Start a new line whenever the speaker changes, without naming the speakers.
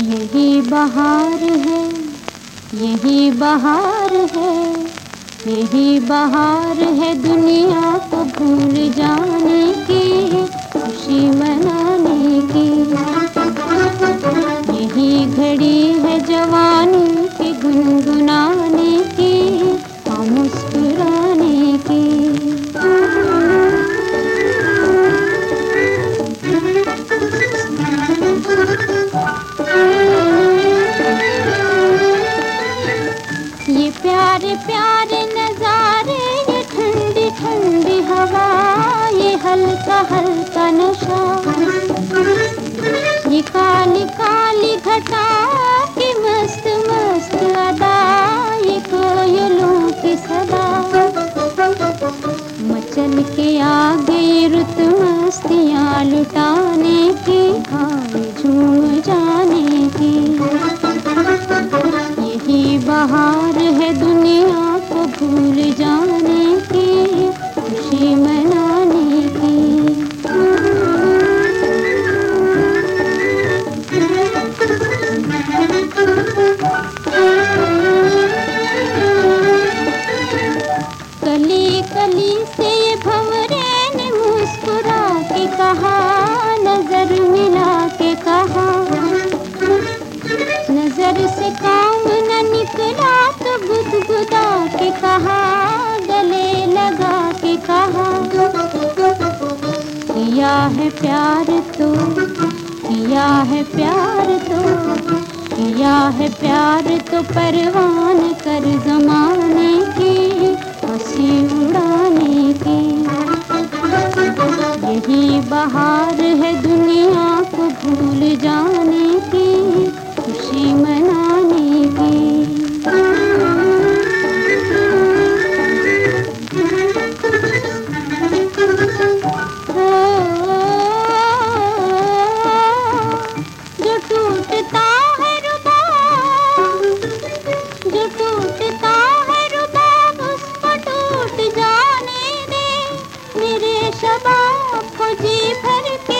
यही बहार है यही बहार है यही बहार है दुनिया को भूल प्यारे प्यारे नजारे ये ठंडी ठंडी हवा, ये हल्का हल्का नशा। ये काली काली घटा की मस्त मस्त अदा, ये कोयलों की सदा। मचल के आगे रुत मस्तियाँ लुटाने कहा, नज़र मिला के कहा। नज़र से काम न निकला तो गुदगुदा के कहा, गले लगा के कहा। किया है प्यार तो किया है प्यार तो किया है प्यार तो परवान कर जमाने। मेरे शबाब को जी भर के